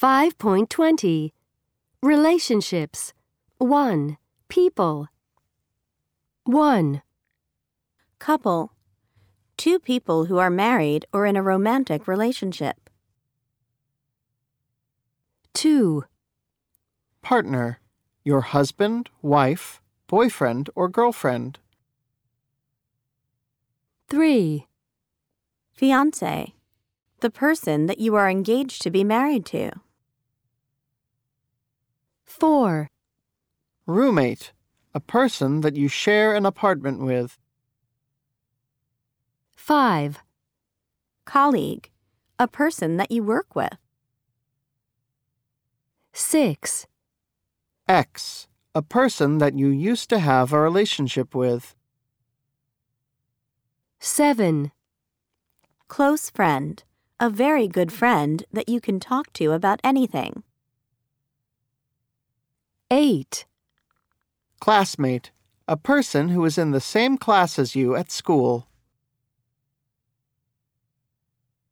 5.20 Relationships 1. People 1, Couple. Two people who are married or in a romantic relationship. 2, Partner. Your husband, wife, boyfriend, or girlfriend. 3, Fiance. The person that you are engaged to be married to. 4, Roommate. A person that you share an apartment with. 5, Colleague. A person that you work with. 6, Ex. A person that you used to have a relationship with. 7, Close friend. A very good friend that you can talk to about anything. 8, Classmate. A person who is in the same class as you at school.